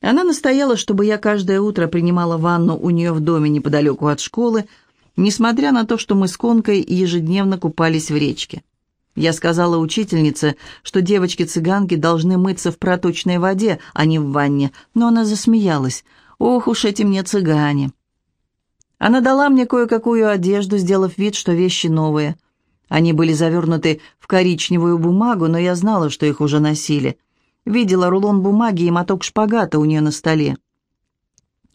Она настояла, чтобы я каждое утро принимала ванну у нее в доме неподалеку от школы, несмотря на то, что мы с Конкой ежедневно купались в речке. Я сказала учительнице, что девочки-цыганки должны мыться в проточной воде, а не в ванне, но она засмеялась. «Ох уж эти мне цыгане!» Она дала мне кое-какую одежду, сделав вид, что вещи новые. Они были завернуты в коричневую бумагу, но я знала, что их уже носили. Видела рулон бумаги и моток шпагата у нее на столе.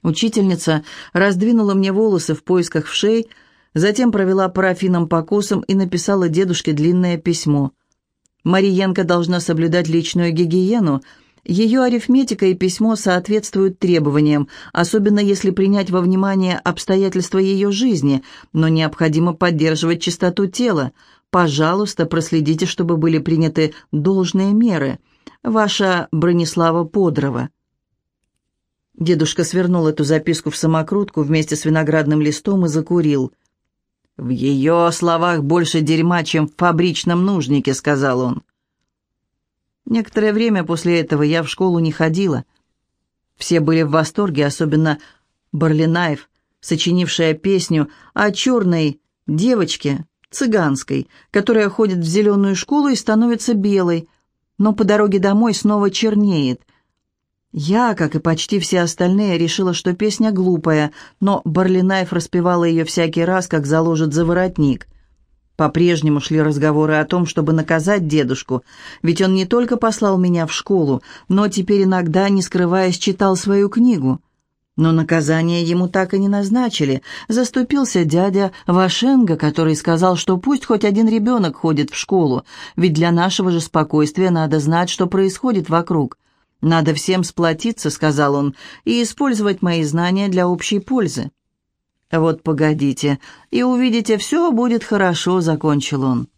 Учительница раздвинула мне волосы в поисках вшей, затем провела парафином по косам и написала дедушке длинное письмо. Мариенко должна соблюдать личную гигиену. Ее арифметика и письмо соответствуют требованиям, особенно если принять во внимание обстоятельства ее жизни, но необходимо поддерживать чистоту тела. Пожалуйста, проследите, чтобы были приняты должные меры. Ваша Бронислава Подрова. Дедушка свернул эту записку в самокрутку вместе с виноградным листом и закурил. «В ее словах больше дерьма, чем в фабричном нужнике», — сказал он. Некоторое время после этого я в школу не ходила. Все были в восторге, особенно Барлинаев, сочинившая песню о черной девочке, цыганской, которая ходит в зеленую школу и становится белой, но по дороге домой снова чернеет — я, как и почти все остальные, решила, что песня глупая, но Барлинаев распевала ее всякий раз, как заложит за воротник. По-прежнему шли разговоры о том, чтобы наказать дедушку, ведь он не только послал меня в школу, но теперь иногда, не скрываясь, читал свою книгу. Но наказание ему так и не назначили. Заступился дядя Вашенга, который сказал, что пусть хоть один ребенок ходит в школу, ведь для нашего же спокойствия надо знать, что происходит вокруг. «Надо всем сплотиться», — сказал он, — «и использовать мои знания для общей пользы». «Вот погодите, и увидите, все будет хорошо», — закончил он.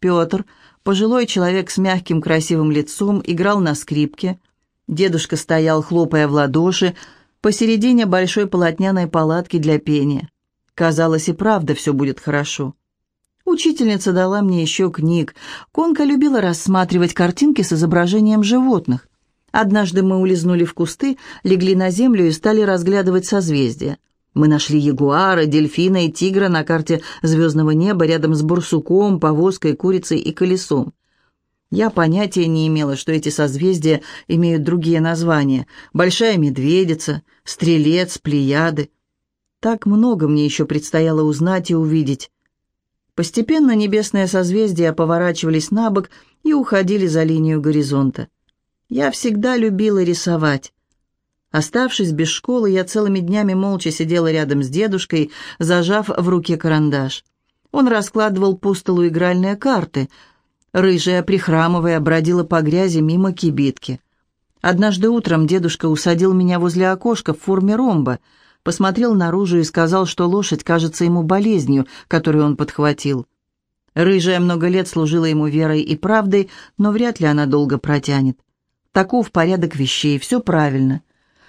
Петр, пожилой человек с мягким красивым лицом, играл на скрипке. Дедушка стоял, хлопая в ладоши, посередине большой полотняной палатки для пения. Казалось, и правда все будет хорошо. Учительница дала мне еще книг. Конка любила рассматривать картинки с изображением животных. Однажды мы улизнули в кусты, легли на землю и стали разглядывать созвездия. Мы нашли ягуара, дельфина и тигра на карте звездного неба рядом с бурсуком, повозкой, курицей и колесом. Я понятия не имела, что эти созвездия имеют другие названия. Большая медведица, стрелец, плеяды. Так много мне еще предстояло узнать и увидеть. Постепенно небесные созвездия поворачивались на бок и уходили за линию горизонта. Я всегда любила рисовать. Оставшись без школы, я целыми днями молча сидела рядом с дедушкой, зажав в руке карандаш. Он раскладывал по столу игральные карты. Рыжая, прихрамывая, бродила по грязи мимо кибитки. Однажды утром дедушка усадил меня возле окошка в форме ромба, посмотрел наружу и сказал, что лошадь кажется ему болезнью, которую он подхватил. Рыжая много лет служила ему верой и правдой, но вряд ли она долго протянет. Таков порядок вещей, все правильно.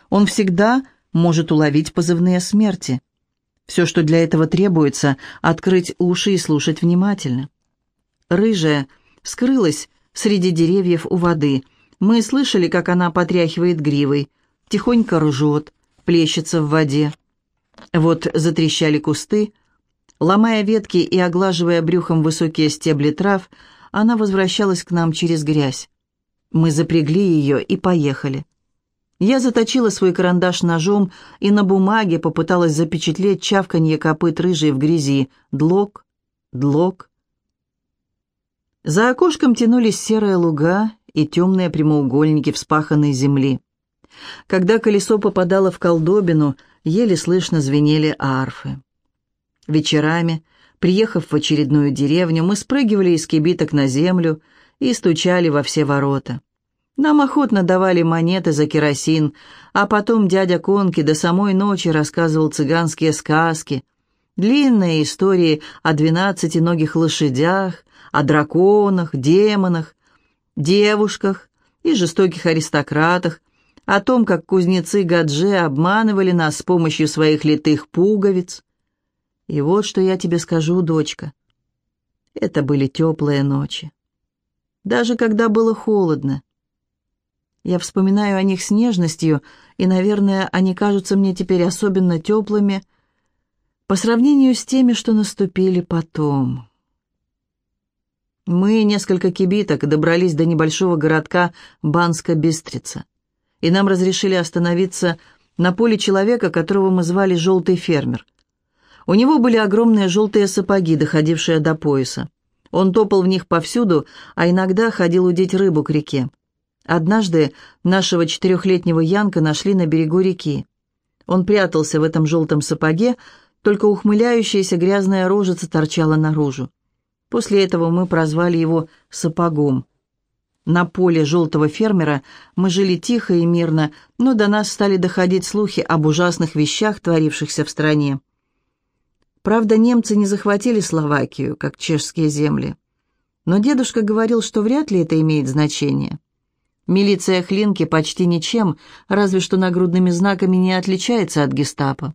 Он всегда может уловить позывные смерти. Все, что для этого требуется, открыть уши и слушать внимательно. Рыжая скрылась среди деревьев у воды. Мы слышали, как она потряхивает гривой, тихонько ржет, плещется в воде. Вот затрещали кусты. Ломая ветки и оглаживая брюхом высокие стебли трав, она возвращалась к нам через грязь. Мы запрягли ее и поехали. Я заточила свой карандаш ножом и на бумаге попыталась запечатлеть чавканье копыт рыжей в грязи. Длок, длок. За окошком тянулись серые луга и темные прямоугольники вспаханной земли. Когда колесо попадало в колдобину, еле слышно звенели арфы. Вечерами, приехав в очередную деревню, мы спрыгивали из кибиток на землю и стучали во все ворота. Нам охотно давали монеты за керосин, а потом дядя Конки до самой ночи рассказывал цыганские сказки, длинные истории о двенадцатиногих лошадях, о драконах, демонах, девушках и жестоких аристократах, о том, как кузнецы Гадже обманывали нас с помощью своих литых пуговиц. И вот что я тебе скажу, дочка. Это были теплые ночи даже когда было холодно. Я вспоминаю о них с нежностью, и, наверное, они кажутся мне теперь особенно теплыми по сравнению с теми, что наступили потом. Мы, несколько кибиток, добрались до небольшого городка Банска-Бистрица, и нам разрешили остановиться на поле человека, которого мы звали «Желтый фермер». У него были огромные желтые сапоги, доходившие до пояса. Он топал в них повсюду, а иногда ходил удить рыбу к реке. Однажды нашего четырехлетнего Янка нашли на берегу реки. Он прятался в этом желтом сапоге, только ухмыляющаяся грязная рожица торчала наружу. После этого мы прозвали его «сапогом». На поле желтого фермера мы жили тихо и мирно, но до нас стали доходить слухи об ужасных вещах, творившихся в стране. Правда, немцы не захватили Словакию, как чешские земли. Но дедушка говорил, что вряд ли это имеет значение. Милиция Хлинки почти ничем, разве что нагрудными знаками не отличается от гестапо.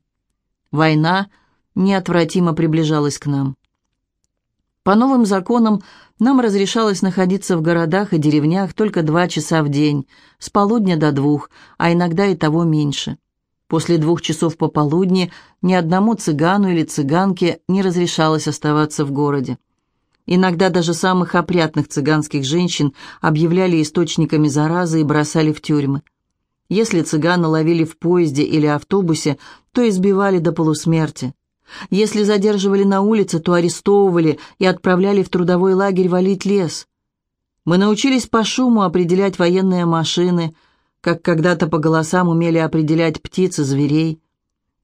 Война неотвратимо приближалась к нам. По новым законам нам разрешалось находиться в городах и деревнях только два часа в день, с полудня до двух, а иногда и того меньше. После двух часов пополудни ни одному цыгану или цыганке не разрешалось оставаться в городе. Иногда даже самых опрятных цыганских женщин объявляли источниками заразы и бросали в тюрьмы. Если цыгана ловили в поезде или автобусе, то избивали до полусмерти. Если задерживали на улице, то арестовывали и отправляли в трудовой лагерь валить лес. Мы научились по шуму определять военные машины, как когда-то по голосам умели определять птиц и зверей.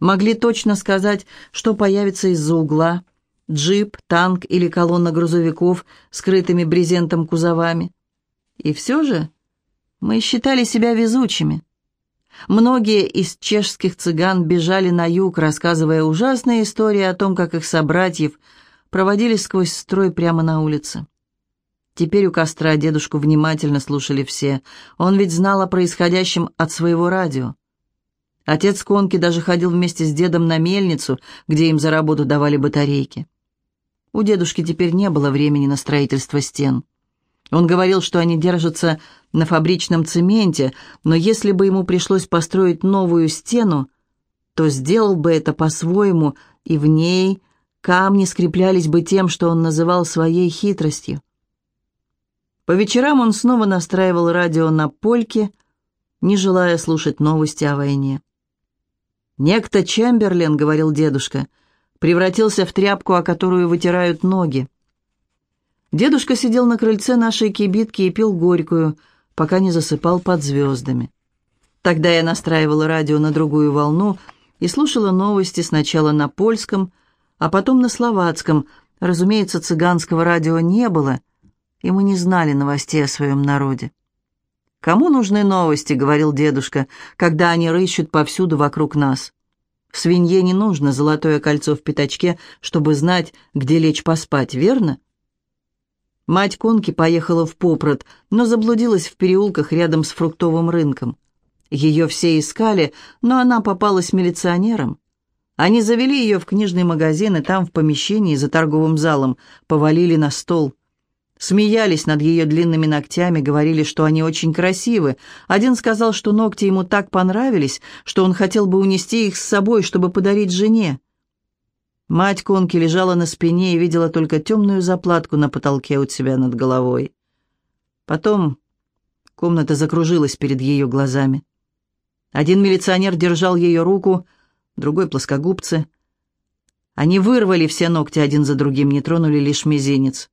Могли точно сказать, что появится из-за угла – джип, танк или колонна грузовиков, скрытыми брезентом кузовами. И все же мы считали себя везучими. Многие из чешских цыган бежали на юг, рассказывая ужасные истории о том, как их собратьев проводили сквозь строй прямо на улице. Теперь у костра дедушку внимательно слушали все. Он ведь знал о происходящем от своего радио. Отец Конки даже ходил вместе с дедом на мельницу, где им за работу давали батарейки. У дедушки теперь не было времени на строительство стен. Он говорил, что они держатся на фабричном цементе, но если бы ему пришлось построить новую стену, то сделал бы это по-своему, и в ней камни скреплялись бы тем, что он называл своей хитростью. По вечерам он снова настраивал радио на польке, не желая слушать новости о войне. «Некто Чемберлен, — говорил дедушка, — превратился в тряпку, о которую вытирают ноги. Дедушка сидел на крыльце нашей кибитки и пил горькую, пока не засыпал под звездами. Тогда я настраивала радио на другую волну и слушала новости сначала на польском, а потом на словацком. Разумеется, цыганского радио не было, и мы не знали новостей о своем народе. «Кому нужны новости?» — говорил дедушка, когда они рыщут повсюду вокруг нас. «Свинье не нужно золотое кольцо в пятачке, чтобы знать, где лечь поспать, верно?» Мать Конки поехала в Попрод, но заблудилась в переулках рядом с фруктовым рынком. Ее все искали, но она попалась милиционерам. Они завели ее в книжный магазин, и там, в помещении за торговым залом, повалили на стол. Смеялись над ее длинными ногтями, говорили, что они очень красивы. Один сказал, что ногти ему так понравились, что он хотел бы унести их с собой, чтобы подарить жене. Мать Конки лежала на спине и видела только темную заплатку на потолке у себя над головой. Потом комната закружилась перед ее глазами. Один милиционер держал ее руку, другой — плоскогубцы. Они вырвали все ногти один за другим, не тронули лишь мизинец.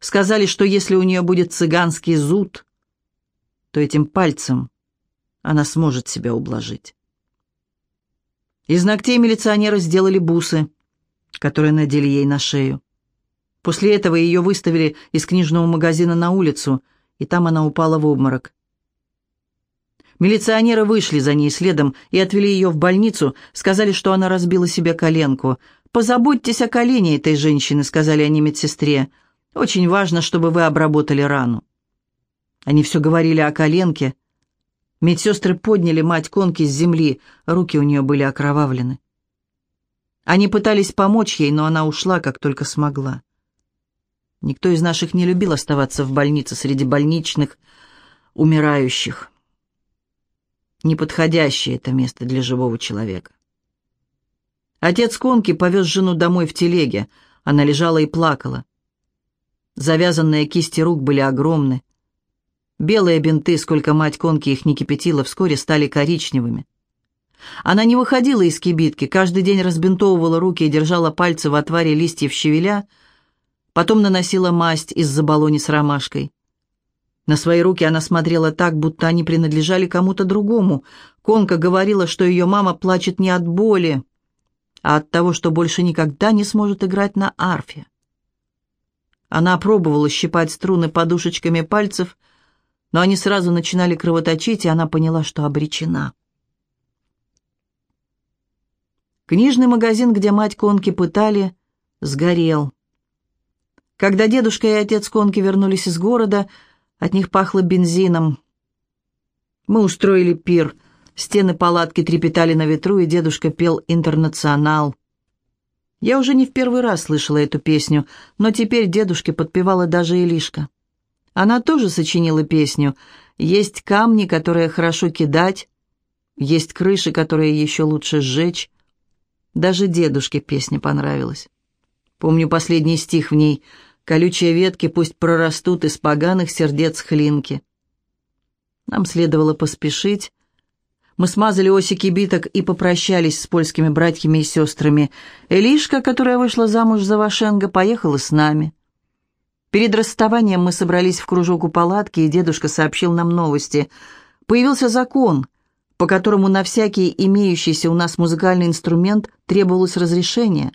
Сказали, что если у нее будет цыганский зуд, то этим пальцем она сможет себя ублажить. Из ногтей милиционера сделали бусы — которые надели ей на шею. После этого ее выставили из книжного магазина на улицу, и там она упала в обморок. Милиционеры вышли за ней следом и отвели ее в больницу, сказали, что она разбила себе коленку. «Позаботьтесь о колене этой женщины», — сказали они медсестре. «Очень важно, чтобы вы обработали рану». Они все говорили о коленке. Медсестры подняли мать конки с земли, руки у нее были окровавлены. Они пытались помочь ей, но она ушла, как только смогла. Никто из наших не любил оставаться в больнице среди больничных, умирающих. Неподходящее это место для живого человека. Отец Конки повез жену домой в телеге. Она лежала и плакала. Завязанные кисти рук были огромны. Белые бинты, сколько мать Конки их не кипятила, вскоре стали коричневыми. Она не выходила из кибитки, каждый день разбинтовывала руки и держала пальцы в отваре листьев щавеля, потом наносила масть из заболони с ромашкой. На свои руки она смотрела так, будто они принадлежали кому-то другому. Конка говорила, что ее мама плачет не от боли, а от того, что больше никогда не сможет играть на арфе. Она пробовала щипать струны подушечками пальцев, но они сразу начинали кровоточить, и она поняла, что обречена. Книжный магазин, где мать Конки пытали, сгорел. Когда дедушка и отец Конки вернулись из города, от них пахло бензином. Мы устроили пир. Стены палатки трепетали на ветру, и дедушка пел «Интернационал». Я уже не в первый раз слышала эту песню, но теперь дедушке подпевала даже Илишка. Она тоже сочинила песню «Есть камни, которые хорошо кидать, есть крыши, которые еще лучше сжечь». Даже дедушке песня понравилась. Помню последний стих в ней «Колючие ветки пусть прорастут из поганых сердец хлинки». Нам следовало поспешить. Мы смазали оси кибиток и попрощались с польскими братьями и сестрами. Элишка, которая вышла замуж за Вашенга, поехала с нами. Перед расставанием мы собрались в кружок у палатки, и дедушка сообщил нам новости. Появился закон — по которому на всякий имеющийся у нас музыкальный инструмент требовалось разрешение.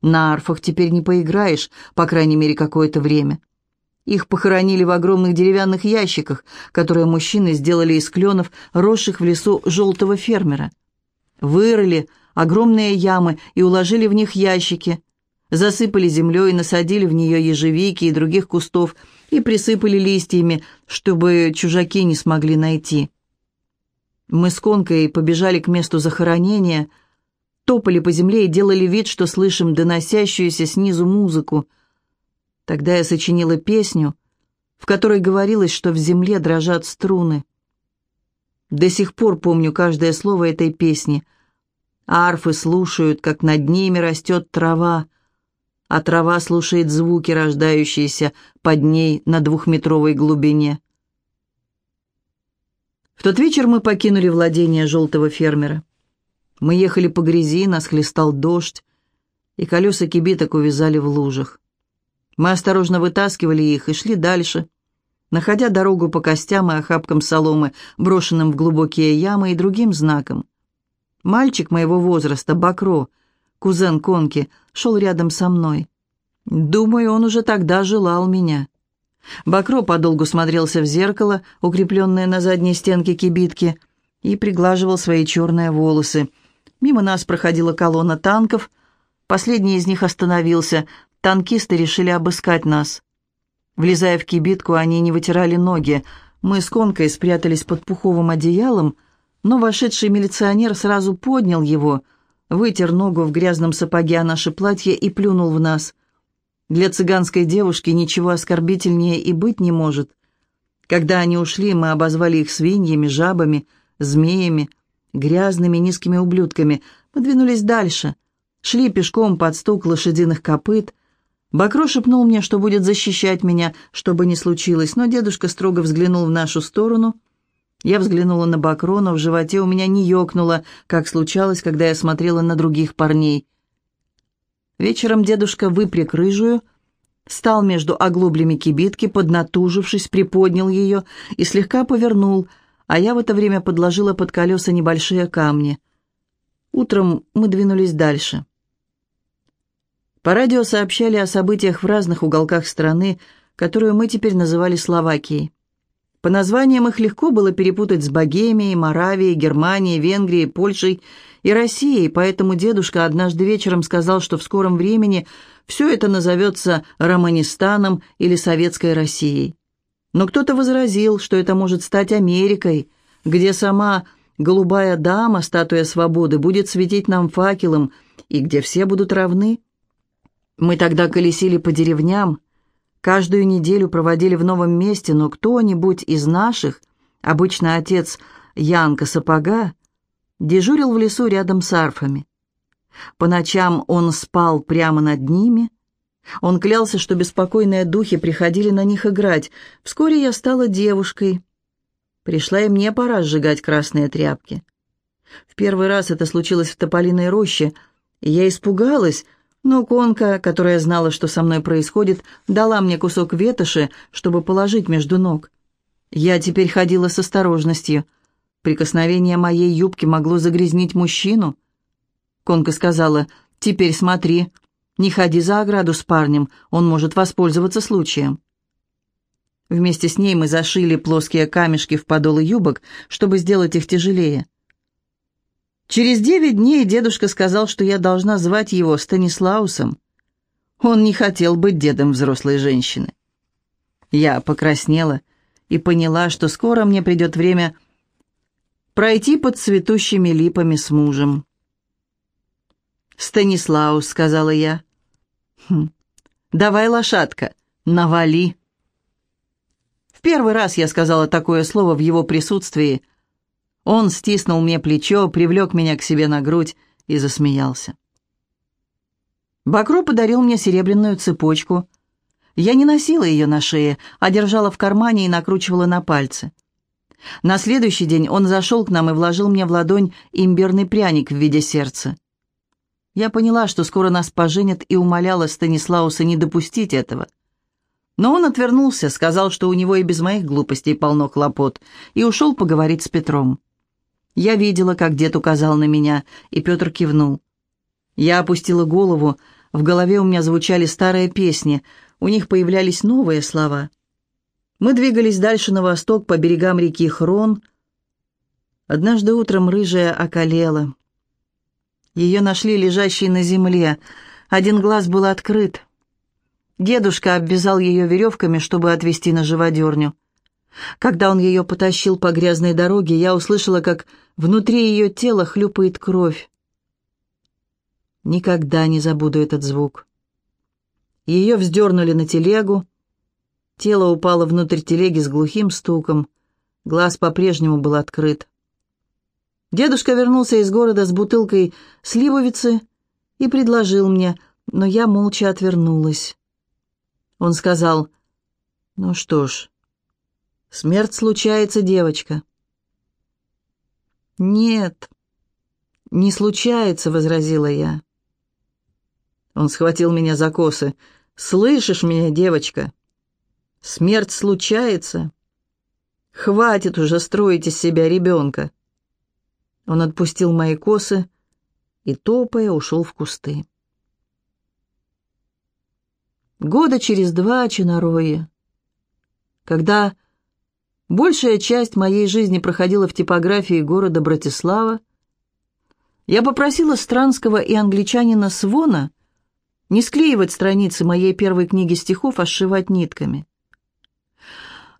На арфах теперь не поиграешь, по крайней мере, какое-то время. Их похоронили в огромных деревянных ящиках, которые мужчины сделали из кленов, росших в лесу желтого фермера. Вырыли огромные ямы и уложили в них ящики, засыпали землей и насадили в нее ежевики и других кустов и присыпали листьями, чтобы чужаки не смогли найти. Мы с Конкой побежали к месту захоронения, топали по земле и делали вид, что слышим доносящуюся снизу музыку. Тогда я сочинила песню, в которой говорилось, что в земле дрожат струны. До сих пор помню каждое слово этой песни. Арфы слушают, как над ними растет трава, а трава слушает звуки, рождающиеся под ней на двухметровой глубине. Тот вечер мы покинули владение желтого фермера. Мы ехали по грязи, нас хлестал дождь, и колеса кибиток увязали в лужах. Мы осторожно вытаскивали их и шли дальше, находя дорогу по костям и охапкам соломы, брошенным в глубокие ямы и другим знаком. Мальчик моего возраста, Бакро, кузен Конки, шел рядом со мной. Думаю, он уже тогда желал меня. Бакро подолгу смотрелся в зеркало, укрепленное на задней стенке кибитки, и приглаживал свои черные волосы. Мимо нас проходила колонна танков. Последний из них остановился. Танкисты решили обыскать нас. Влезая в кибитку, они не вытирали ноги. Мы с Конкой спрятались под пуховым одеялом, но вошедший милиционер сразу поднял его, вытер ногу в грязном сапоге о наше платье и плюнул в нас. Для цыганской девушки ничего оскорбительнее и быть не может. Когда они ушли, мы обозвали их свиньями, жабами, змеями, грязными низкими ублюдками. Мы двинулись дальше. Шли пешком под стук лошадиных копыт. Бакро шепнул мне, что будет защищать меня, что бы ни случилось, но дедушка строго взглянул в нашу сторону. Я взглянула на Бакро, но в животе у меня не ёкнуло, как случалось, когда я смотрела на других парней. Вечером дедушка выпряг рыжую, стал между оглоблями кибитки, поднатужившись, приподнял ее и слегка повернул, а я в это время подложила под колеса небольшие камни. Утром мы двинулись дальше. По радио сообщали о событиях в разных уголках страны, которую мы теперь называли Словакией. По названиям их легко было перепутать с Богемией, Моравией, Германией, Венгрией, Польшей и Россией, поэтому дедушка однажды вечером сказал, что в скором времени все это назовется Романистаном или Советской Россией. Но кто-то возразил, что это может стать Америкой, где сама голубая дама, статуя свободы, будет светить нам факелом, и где все будут равны. Мы тогда колесили по деревням, Каждую неделю проводили в новом месте, но кто-нибудь из наших, обычно отец, Янка Сапога, дежурил в лесу рядом с арфами. По ночам он спал прямо над ними. Он клялся, что беспокойные духи приходили на них играть. Вскоре я стала девушкой. Пришла и мне пора сжигать красные тряпки. В первый раз это случилось в Тополиной роще, и я испугалась, но конка, которая знала, что со мной происходит, дала мне кусок ветоши, чтобы положить между ног. Я теперь ходила с осторожностью. Прикосновение моей юбки могло загрязнить мужчину. Конка сказала, «Теперь смотри, не ходи за ограду с парнем, он может воспользоваться случаем». Вместе с ней мы зашили плоские камешки в подолы юбок, чтобы сделать их тяжелее. Через девять дней дедушка сказал, что я должна звать его Станислаусом. Он не хотел быть дедом взрослой женщины. Я покраснела и поняла, что скоро мне придет время пройти под цветущими липами с мужем. «Станислаус», — сказала я. «Хм. «Давай, лошадка, навали». В первый раз я сказала такое слово в его присутствии, он стиснул мне плечо, привлек меня к себе на грудь и засмеялся. Бакро подарил мне серебряную цепочку. Я не носила ее на шее, а держала в кармане и накручивала на пальцы. На следующий день он зашел к нам и вложил мне в ладонь имбирный пряник в виде сердца. Я поняла, что скоро нас поженят, и умоляла Станислауса не допустить этого. Но он отвернулся, сказал, что у него и без моих глупостей полно хлопот, и ушел поговорить с Петром. Я видела, как дед указал на меня, и Петр кивнул. Я опустила голову, в голове у меня звучали старые песни, у них появлялись новые слова. Мы двигались дальше на восток по берегам реки Хрон. Однажды утром рыжая околела. Ее нашли лежащей на земле, один глаз был открыт. Дедушка обвязал ее веревками, чтобы отвезти на живодерню. Когда он ее потащил по грязной дороге, я услышала, как внутри ее тела хлюпает кровь. Никогда не забуду этот звук. Ее вздернули на телегу. Тело упало внутрь телеги с глухим стуком. Глаз по-прежнему был открыт. Дедушка вернулся из города с бутылкой сливовицы и предложил мне, но я молча отвернулась. Он сказал, «Ну что ж, Смерть случается, девочка». «Нет, не случается», — возразила я. Он схватил меня за косы. «Слышишь меня, девочка? Смерть случается. Хватит уже строить из себя ребенка». Он отпустил мои косы и, топая, ушел в кусты. Года через два, Чинароя, когда Большая часть моей жизни проходила в типографии города Братислава. Я попросила Странского и англичанина Свона не склеивать страницы моей первой книги стихов, а сшивать нитками.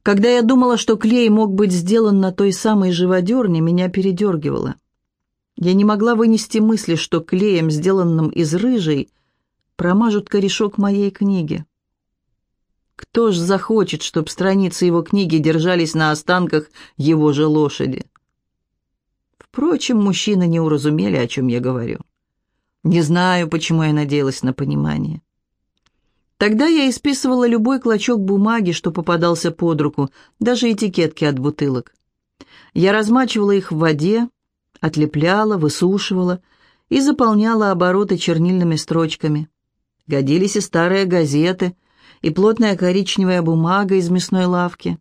Когда я думала, что клей мог быть сделан на той самой живодерне, меня передергивало. Я не могла вынести мысли, что клеем, сделанным из рыжей, промажут корешок моей книги. Кто ж захочет, чтобы страницы его книги держались на останках его же лошади? Впрочем, мужчины не уразумели, о чем я говорю. Не знаю, почему я надеялась на понимание. Тогда я исписывала любой клочок бумаги, что попадался под руку, даже этикетки от бутылок. Я размачивала их в воде, отлепляла, высушивала и заполняла обороты чернильными строчками. Годились и старые газеты, и плотная коричневая бумага из мясной лавки.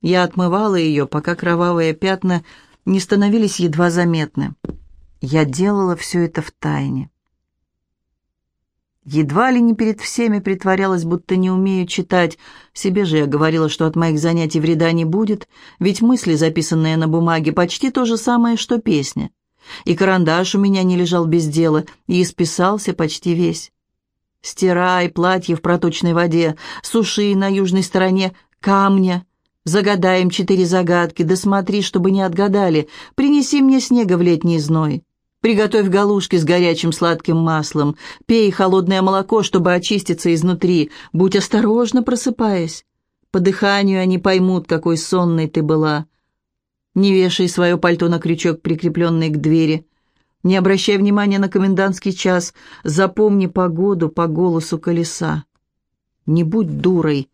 Я отмывала ее, пока кровавые пятна не становились едва заметны. Я делала все это в тайне. Едва ли не перед всеми притворялась, будто не умею читать. Себе же я говорила, что от моих занятий вреда не будет, ведь мысли, записанные на бумаге, почти то же самое, что песня. И карандаш у меня не лежал без дела, и исписался почти весь. Стирай платье в проточной воде, суши на южной стороне камня. Загадаем четыре загадки, да смотри, чтобы не отгадали. Принеси мне снега в летний зной. Приготовь галушки с горячим сладким маслом. Пей холодное молоко, чтобы очиститься изнутри. Будь осторожна, просыпаясь. По дыханию они поймут, какой сонной ты была. Не вешай свое пальто на крючок, прикрепленный к двери. Не обращай внимания на комендантский час. Запомни погоду по голосу колеса. Не будь дурой,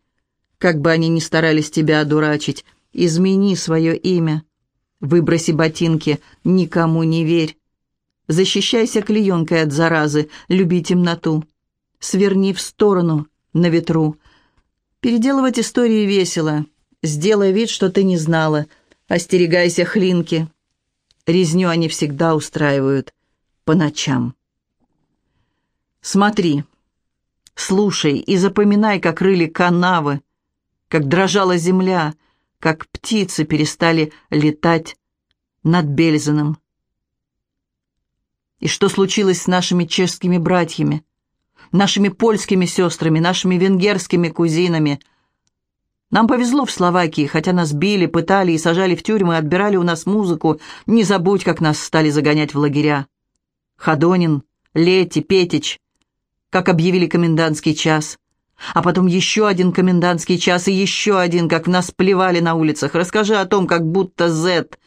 как бы они ни старались тебя одурачить. Измени свое имя. Выброси ботинки, никому не верь. Защищайся клеенкой от заразы, люби темноту. Сверни в сторону, на ветру. Переделывать истории весело. Сделай вид, что ты не знала. Остерегайся хлинки. Резню они всегда устраивают по ночам. Смотри, слушай и запоминай, как рыли канавы, как дрожала земля, как птицы перестали летать над Бельзеном. И что случилось с нашими чешскими братьями, нашими польскими сестрами, нашими венгерскими кузинами. Нам повезло в Словакии, хотя нас били, пытали и сажали в тюрьмы, отбирали у нас музыку. Не забудь, как нас стали загонять в лагеря. Ходонин, Лети, Петич, как объявили комендантский час. А потом еще один комендантский час и еще один, как в нас плевали на улицах. Расскажи о том, как будто Зет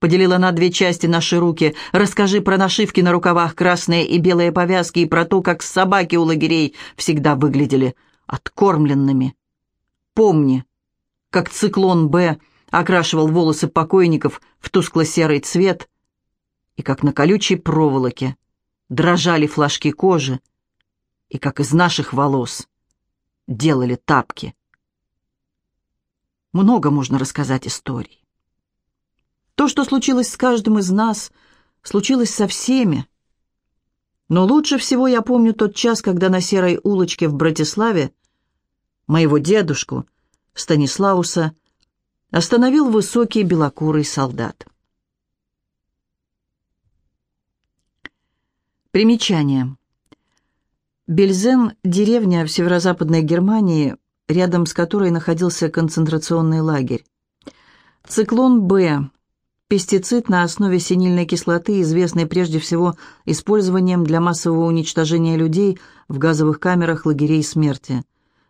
поделила на две части наши руки. Расскажи про нашивки на рукавах, красные и белые повязки, и про то, как собаки у лагерей всегда выглядели откормленными. Помни, как циклон «Б» окрашивал волосы покойников в тускло-серый цвет, и как на колючей проволоке дрожали флажки кожи, и как из наших волос делали тапки. Много можно рассказать историй. То, что случилось с каждым из нас, случилось со всеми. Но лучше всего я помню тот час, когда на серой улочке в Братиславе моего дедушку, Станислауса, остановил высокий белокурый солдат. Примечание. Бельзен – деревня в северо-западной Германии, рядом с которой находился концентрационный лагерь. Циклон «Б» – пестицид на основе синильной кислоты, известный прежде всего использованием для массового уничтожения людей в газовых камерах лагерей смерти.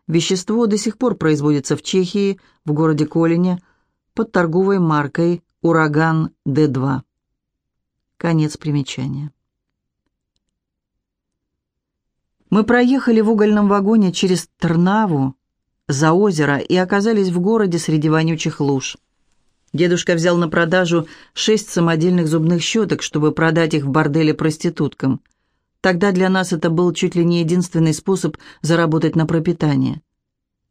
Вещество до сих пор производится в Чехии, в городе Колине, под торговой маркой «Ураган Д-2». Конец примечания. Мы проехали в угольном вагоне через Трнаву, за озеро и оказались в городе среди вонючих луж. Дедушка взял на продажу шесть самодельных зубных щеток, чтобы продать их в борделе проституткам. Тогда для нас это был чуть ли не единственный способ заработать на пропитание.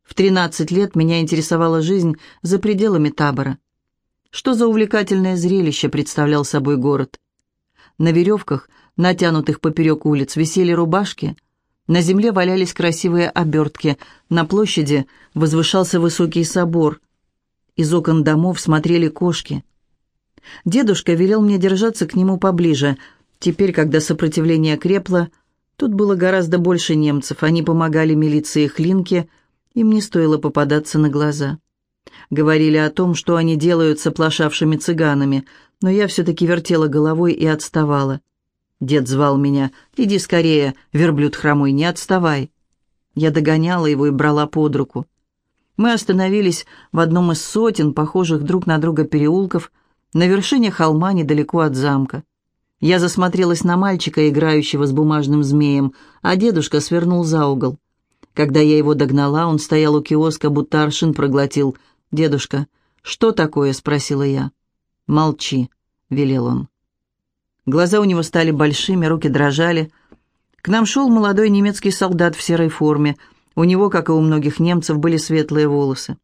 В 13 лет меня интересовала жизнь за пределами табора. Что за увлекательное зрелище представлял собой город? На веревках, натянутых поперек улиц, висели рубашки – на земле валялись красивые обертки, на площади возвышался высокий собор. Из окон домов смотрели кошки. Дедушка велел мне держаться к нему поближе. Теперь, когда сопротивление крепло, тут было гораздо больше немцев. Они помогали милиции Хлинке, им не стоило попадаться на глаза. Говорили о том, что они делают с оплошавшими цыганами, но я все-таки вертела головой и отставала. Дед звал меня. «Иди скорее, верблюд хромой, не отставай». Я догоняла его и брала под руку. Мы остановились в одном из сотен, похожих друг на друга переулков, на вершине холма недалеко от замка. Я засмотрелась на мальчика, играющего с бумажным змеем, а дедушка свернул за угол. Когда я его догнала, он стоял у киоска, будто аршин проглотил. «Дедушка, что такое?» — спросила я. «Молчи», — велел он. Глаза у него стали большими, руки дрожали. К нам шел молодой немецкий солдат в серой форме. У него, как и у многих немцев, были светлые волосы.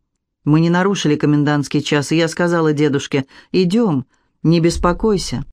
Мы не нарушили комендантский час, и я сказала дедушке, «Идем, не беспокойся».